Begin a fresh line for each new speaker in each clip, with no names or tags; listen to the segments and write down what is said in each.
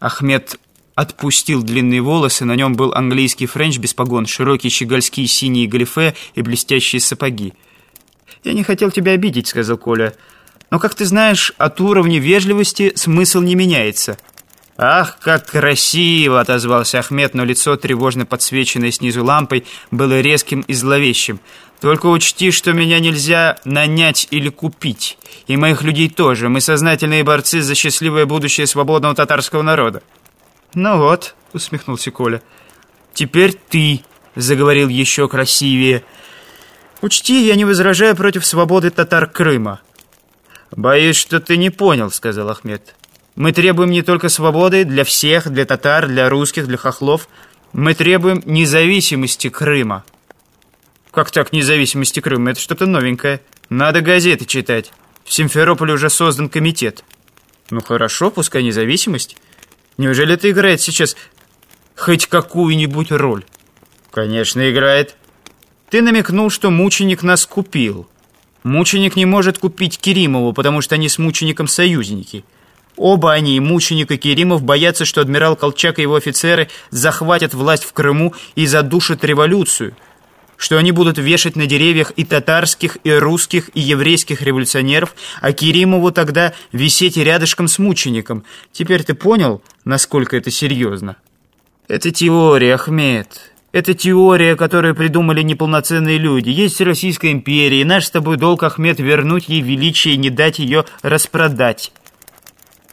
Ахмед отпустил длинные волосы, на нем был английский френч без погон, широкие щегольские синие галифе и блестящие сапоги. «Я не хотел тебя обидеть», — сказал Коля. «Но, как ты знаешь, от уровня вежливости смысл не меняется». «Ах, как красиво!» — отозвался Ахмед, но лицо, тревожно подсвеченное снизу лампой, было резким и зловещим. «Только учти, что меня нельзя нанять или купить. И моих людей тоже. Мы сознательные борцы за счастливое будущее свободного татарского народа». «Ну вот», — усмехнулся Коля. «Теперь ты», — заговорил еще красивее. «Учти, я не возражаю против свободы татар Крыма». «Боюсь, что ты не понял», — сказал Ахмед. Мы требуем не только свободы для всех, для татар, для русских, для хохлов. Мы требуем независимости Крыма. Как так независимости Крыма? Это что-то новенькое. Надо газеты читать. В Симферополе уже создан комитет. Ну хорошо, пускай независимость. Неужели это играет сейчас хоть какую-нибудь роль? Конечно, играет. Ты намекнул, что мученик нас купил. Мученик не может купить Керимову, потому что они с мучеником союзники. Оба они, мученик и Керимов, боятся, что адмирал Колчак и его офицеры захватят власть в Крыму и задушат революцию, что они будут вешать на деревьях и татарских, и русских, и еврейских революционеров, а Керимову тогда висеть рядышком с мучеником. Теперь ты понял, насколько это серьезно? Это теория, Ахмед. Это теория, которую придумали неполноценные люди. Есть Российская империя, и наш с тобой долг, Ахмед, вернуть ей величие и не дать ее распродать.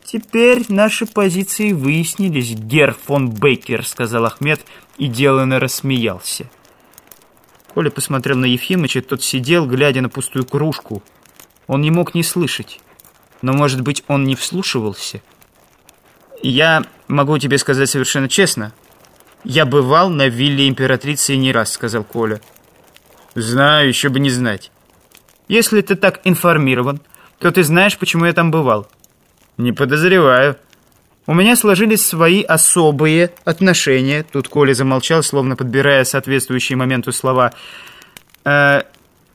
«Теперь наши позиции выяснились, Гер фон Бейкер», — сказал Ахмед и деланно рассмеялся. Коля посмотрел на Ефимыча, тот сидел, глядя на пустую кружку. Он не мог не слышать, но, может быть, он не вслушивался. «Я могу тебе сказать совершенно честно. Я бывал на вилле императрицы не раз», — сказал Коля. «Знаю, еще бы не знать». «Если ты так информирован, то ты знаешь, почему я там бывал». «Не подозреваю». «У меня сложились свои особые отношения». Тут Коля замолчал, словно подбирая соответствующие моменту слова. Э,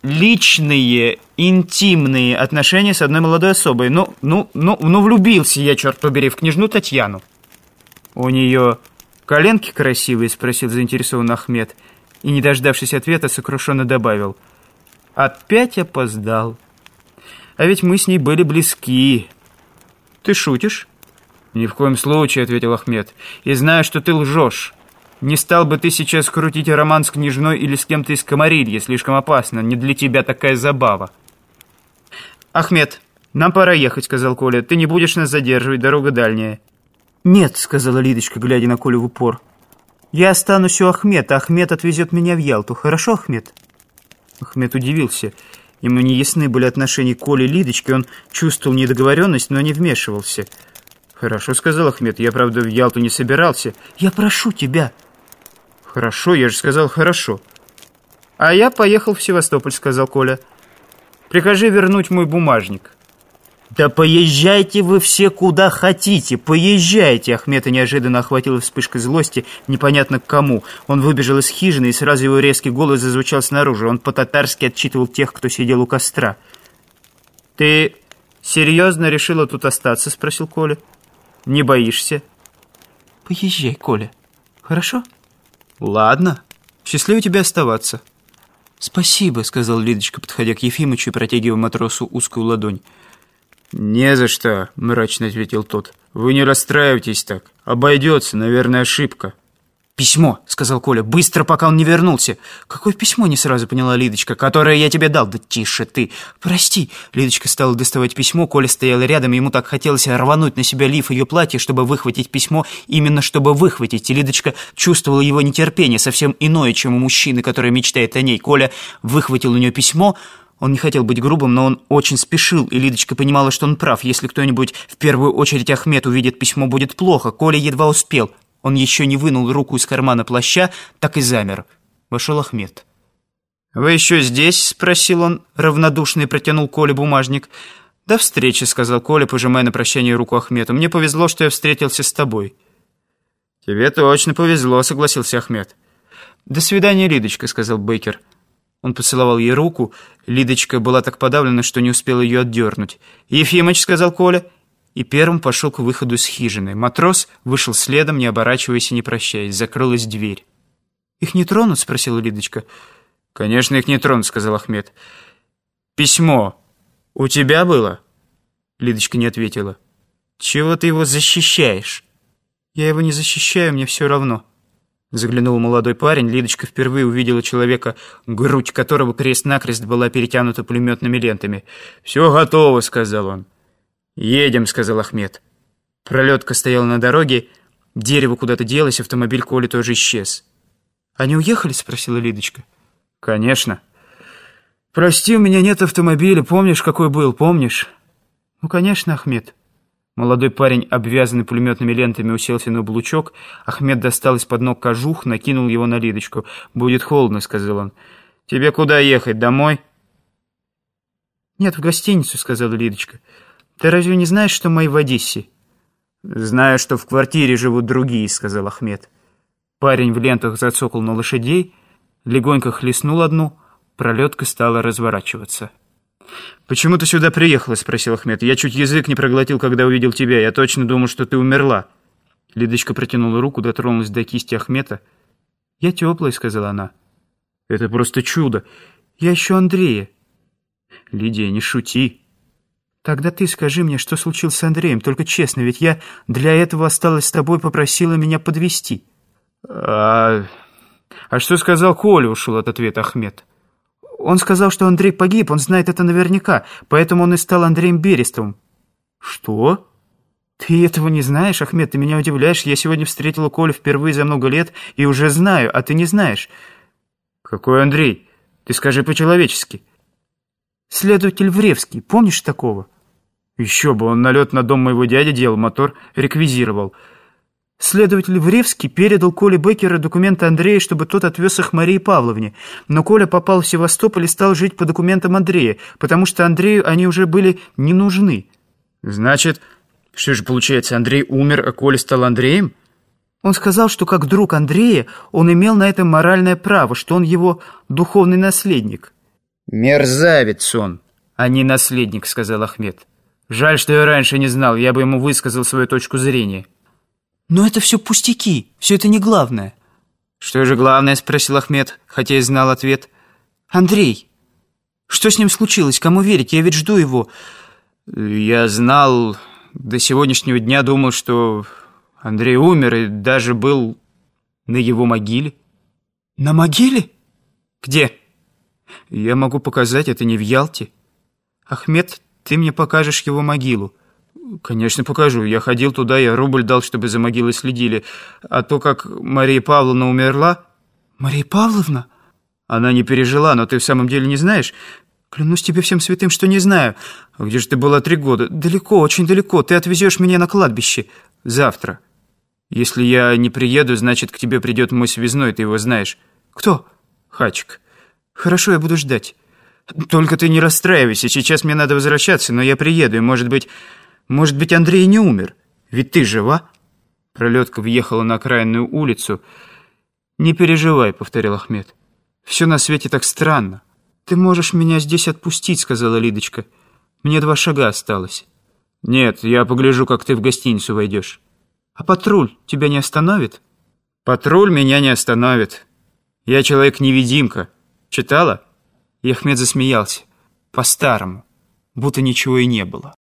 «Личные, интимные отношения с одной молодой особой. Ну, ну, ну, ну, влюбился я, черт побери, в княжну Татьяну». «У нее коленки красивые?» — спросил заинтересованный Ахмед. И, не дождавшись ответа, сокрушенно добавил. «Опять опоздал. А ведь мы с ней были близки». «Ты шутишь?» «Ни в коем случае», — ответил Ахмед. «И знаю, что ты лжешь. Не стал бы ты сейчас крутить роман с княжной или с кем-то из комарильи. Слишком опасно. Не для тебя такая забава». «Ахмед, нам пора ехать», — сказал Коля. «Ты не будешь нас задерживать, дорога дальняя». «Нет», — сказала Лидочка, глядя на Колю в упор. «Я останусь у Ахмета. Ахмед отвезет меня в Ялту. Хорошо, Ахмед?» Ахмед удивился. Ему не ясны были отношения Коли и Лидочки, он чувствовал недоговоренность, но не вмешивался. «Хорошо», — сказал Ахмед, — «я, правда, в Ялту не собирался». «Я прошу тебя». «Хорошо, я же сказал хорошо». «А я поехал в Севастополь», — сказал Коля. «Прикажи вернуть мой бумажник». «Да поезжайте вы все куда хотите, поезжайте!» Ахмета неожиданно охватила вспышка злости, непонятно к кому. Он выбежал из хижины, и сразу его резкий голос зазвучал снаружи. Он по-татарски отчитывал тех, кто сидел у костра. «Ты серьезно решила тут остаться?» — спросил Коля. «Не боишься?» «Поезжай, Коля. Хорошо?» «Ладно. Счастливо тебе оставаться». «Спасибо», — сказал Лидочка, подходя к Ефимычу и протягивая матросу узкую ладонь. «Не за что», — мрачно ответил тот. «Вы не расстраивайтесь так. Обойдется, наверное, ошибка». «Письмо», — сказал Коля, — «быстро, пока он не вернулся». «Какое письмо?» — не сразу поняла Лидочка. «Которое я тебе дал». «Да тише ты». «Прости». Лидочка стала доставать письмо, Коля стоял рядом, ему так хотелось рвануть на себя лиф ее платья, чтобы выхватить письмо, именно чтобы выхватить. И Лидочка чувствовала его нетерпение, совсем иное, чем у мужчины, который мечтает о ней. Коля выхватил у нее письмо, он не хотел быть грубым, но он очень спешил, и Лидочка понимала, что он прав. Если кто-нибудь, в первую очередь Ахмед, увидит письмо, будет плохо. Коля едва успел. Он еще не вынул руку из кармана плаща, так и замер. Вошел Ахмед. «Вы еще здесь?» — спросил он, равнодушно и протянул Коле бумажник. «До встречи», — сказал Коля, пожимая на прощание руку Ахмету. «Мне повезло, что я встретился с тобой». «Тебе точно повезло», — согласился Ахмед. «До свидания, Лидочка», — сказал Бейкер. Он поцеловал ей руку. Лидочка была так подавлена, что не успела ее отдернуть. «Ефимыч», — сказал Коля, и первым пошел к выходу из хижины. Матрос вышел следом, не оборачиваясь и не прощаясь. Закрылась дверь. «Их не тронут?» — спросила Лидочка. «Конечно, их не тронут», — сказал Ахмед. «Письмо у тебя было?» Лидочка не ответила. «Чего ты его защищаешь?» «Я его не защищаю, мне все равно». Заглянул молодой парень. Лидочка впервые увидела человека, грудь которого крест-накрест была перетянута пулеметными лентами. «Все готово», — сказал он. «Едем», — сказал Ахмед. Пролетка стояла на дороге, дерево куда-то делось, автомобиль Коли тоже исчез. «Они уехали?» — спросила Лидочка. «Конечно». «Прости, у меня нет автомобиля. Помнишь, какой был? Помнишь?» «Ну, конечно, Ахмед». Молодой парень, обвязанный пулеметными лентами, уселся на облучок. Ахмед достал из-под ног кожух, накинул его на Лидочку. «Будет холодно», — сказал он. «Тебе куда ехать, домой?» «Нет, в гостиницу», — сказала Лидочка. «Ты разве не знаешь, что мои в Одессе?» «Знаю, что в квартире живут другие», — сказал Ахмед. Парень в лентах зацокал на лошадей, легонько хлестнул одну, пролетка стала разворачиваться. «Почему ты сюда приехала?» — спросил Ахмед. «Я чуть язык не проглотил, когда увидел тебя. Я точно думал, что ты умерла». Лидочка протянула руку, дотронулась до кисти Ахмета. «Я теплая», — сказала она. «Это просто чудо. Я ищу Андрея». «Лидия, не шути». «Тогда ты скажи мне, что случилось с Андреем, только честно, ведь я для этого осталась с тобой, попросила меня подвести. «А... а что сказал Коля?» — ушел от ответа Ахмед. Он сказал, что Андрей погиб, он знает это наверняка, поэтому он и стал Андреем Берестовым». «Что?» «Ты этого не знаешь, Ахмед, ты меня удивляешь. Я сегодня встретила Колю впервые за много лет и уже знаю, а ты не знаешь». «Какой Андрей? Ты скажи по-человечески». «Следователь Вревский, помнишь такого?» «Еще бы, он налет на дом моего дяди делал, мотор реквизировал». Следователь Вревский передал Коле Беккера документы Андрея, чтобы тот отвез их Марии Павловне. Но Коля попал в Севастополь и стал жить по документам Андрея, потому что Андрею они уже были не нужны. Значит, что же получается, Андрей умер, а Коля стал Андреем? Он сказал, что как друг Андрея он имел на это моральное право, что он его духовный наследник. «Мерзавец он, а не наследник», — сказал Ахмед. «Жаль, что я раньше не знал, я бы ему высказал свою точку зрения». «Но это все пустяки, все это не главное». «Что же главное?» — спросил Ахмед, хотя и знал ответ. «Андрей, что с ним случилось? Кому верить? Я ведь жду его». «Я знал, до сегодняшнего дня думал, что Андрей умер и даже был на его могиле». «На могиле? Где?» «Я могу показать, это не в Ялте». «Ахмед, ты мне покажешь его могилу». «Конечно, покажу. Я ходил туда, я рубль дал, чтобы за могилой следили. А то, как Мария Павловна умерла...» «Мария Павловна?» «Она не пережила, но ты в самом деле не знаешь?» «Клянусь тебе всем святым, что не знаю. А где же ты была три года? Далеко, очень далеко. Ты отвезешь меня на кладбище. Завтра. Если я не приеду, значит, к тебе придет мой связной, ты его знаешь». «Кто?» «Хачик». «Хорошо, я буду ждать». «Только ты не расстраивайся. Сейчас мне надо возвращаться, но я приеду, и, может быть...» Может быть, Андрей не умер? Ведь ты жива?» Пролетка въехала на окраинную улицу. «Не переживай», — повторил Ахмед. «Все на свете так странно. Ты можешь меня здесь отпустить», — сказала Лидочка. «Мне два шага осталось». «Нет, я погляжу, как ты в гостиницу войдешь». «А патруль тебя не остановит?» «Патруль меня не остановит. Я человек-невидимка. Читала?» И Ахмед засмеялся. По-старому, будто ничего и не было.